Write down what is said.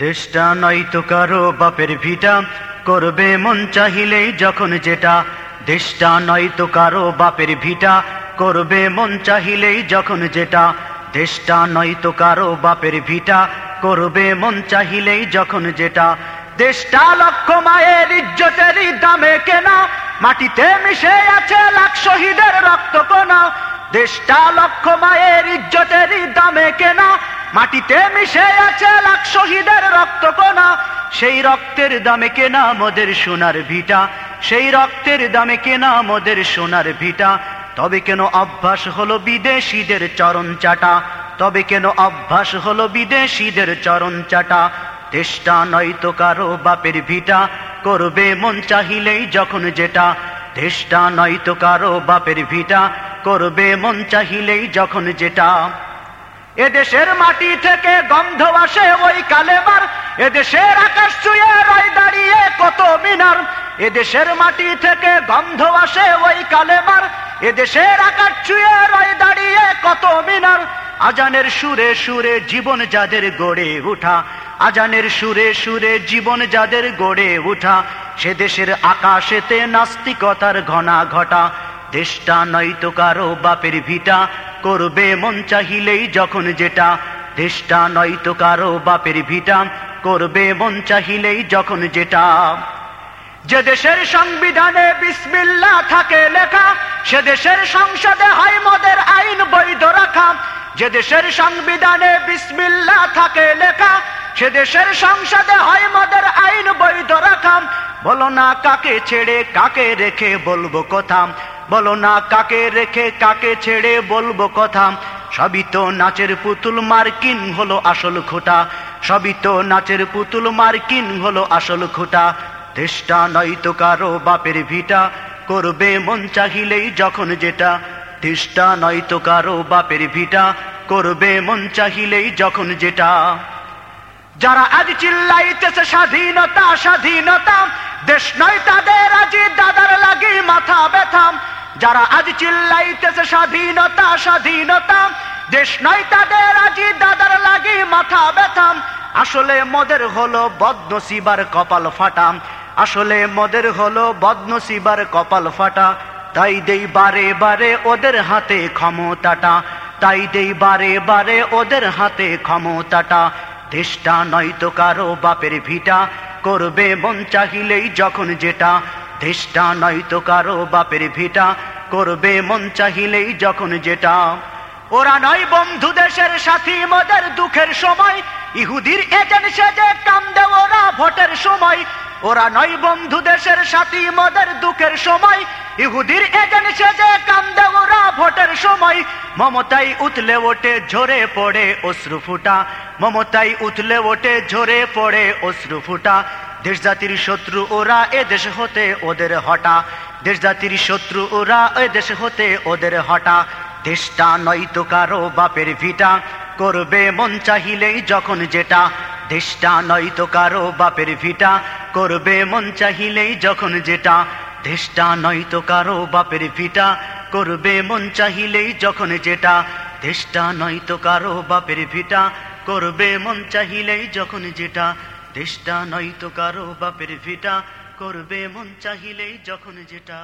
দেশটা নয়তো কারও বাপের ভিটা। করবে মন চাহিলেই যখন যেটা। দেশটা নয় তো কারও বাপের ভিটা। করবে মন চাহিলেই যখন যেটা। দেশটা নয়তো কারও বাপের ভিটা। করবে মন চাহিলেই যখন যেটা। দেশটা লক্ষ মায়ের ইজ্জতেরই দামে কেনা। মাটিতে মিশে আছে লাখ শহীদের রক্ত কোনা দেশটা লক্ষ মায়ের ইজ্জতেরই দামে কেনা। মাটিতে মিশে আছে লাখ শহীদের রক্ত কোনা সেই রক্তের দামে কেনা মোদের সোনার ভিটা। সেই রক্তের দামে কেনা মোদের সোনার ভিটা। তবে কেন অভ্যাস হলো বিদেশিদের চরণ চাটা? তবে কেন অভ্যাস হলো বিদেশিদের চরণ চাটা? দেশটা নয়তো কারও বাপের ভিটা। করবে মন চাহিলেই যখন যেটা। দেশটা নয়তো কারও বাপের ভিটা। করবে মন চাহিলেই যখন যেটা। এদেশের মাটি থেকে গন্ধ আসে ওই কালেমার। এদেশের আকাশ চুয়ে রয় দাঁড়িয়ে কত মিনার। এদেশের মাটি থেকে গন্ধ আসে ওই কালেমার। এদেশের আকাশ চুয়ে রয় দাঁড়িয়ে কত মিনার। আজানের সুরে সুরে জীবন যাদের গড়ে উঠা। আজানের সুরে সুরে জীবন যাদের গড়ে উঠা। সে দেশের আকাশেতে নাস্তিকতার ঘনা ঘটা। দেশটা নয়তো কারও বাপের ভিটা। করবে মন চাহিলেই যখন যেটা, দেশটা নয়তো কারও বাপের ভিটা। করবে মন চাহিলেই যখন যেটা। যে দেশের সংবিধানে বিসমিল্লা থাকে লেখা, সে দেশের সংসদে হয় মদের আইন বৈধ রাখা। যে দেশের সংবিধানে বিসমিল্লা থাকে লেখা, সে দেশের সংসদে হয় মদের আইন বৈধ রাখা। বলো না কাকে ছেড়ে, কাকে রেখে বলব কথা। বলো না কাকে রেখে কাকে ছেড়ে বলব কথা। সবই তো নাচের পুতুল মার্কিন হলো আসল খোটা। সবই তো নাচের পুতুল মার্কিন হলো আসল খোটা। দেশটা নয়তো কারও বাপের ভিটা। করবে মন চাহিলেই যখন যেটা। দেশটা নয়তো কারও বাপের ভিটা। করবে মন চাহিলেই যখন যেটা। যারা আজ চিল্লাইতেছে স্বাধীনতা স্বাধীনতা। দেশ নয় তাদের আজি দাদার লাগি মাথা ব্যথাম যারা আজ চিল্লাইতেছে স্বাধীনতা স্বাধীনতা, দেশ নয় তাদের আজি দাদার লাগি মাথা ব্যথাম আসলে মদের হলো বদনসিবার কপাল ফাটাম আসলে মদের হলো বদনসিবার কপাল ফাটা। তাই দেই বারে বারে ওদের হাতে ক্ষমতাটা। তাই দেই বারে বারে ওদের হাতে ক্ষমতাটা। দেশটা নয়তো কারও বাপের ভিটা। করবে মন চাহিলেই যখন যেটা। দেশটা নয়তো কারও বাপের ভিটা। করবে মন চাহিলেই যখন যেটা। ওরা নয় বন্ধু দেশের সাথী, মদের দুঃখের সময়। ইহুদির ওরা ভোটের সময়। ওরা নয় বন্ধু দেশের সাথী, মদের দুঃখের সময়। ইহুদির ওরা ভোটের সময়। মমতাই উতলে ওঠে, ঝরে পড়ে অশ্রু ফুটা। মমতাই উতলে ওঠে, ঝরে পড়ে অশ্রু ফুটা। দেশ জাতির শত্রু ওরা এ দেশ হতে ওদের হটা। দেশ জাতির শত্রু ওরা এ দেশ হতে ওদের হটা। দেশটা নয়তো কারও বাপের ভিটা। করবে মন চাহিলেই যখন যেটা। দেশটা নয়তো কারও বাপের ভিটা। করবে মন চাহিলেই যখন যেটা। দেশটা নয়তো কারও বাপের ভিটা। করবে মন চাহিলেই যখন যেটা। দেশটা নয়তো কারও বাপের ভিটা। করবে মন চাহিলেই যখন যেটা। দেশটা নয়তো কারও বাপের ভিটা করবে মন চাহিলেই যখন যেটা।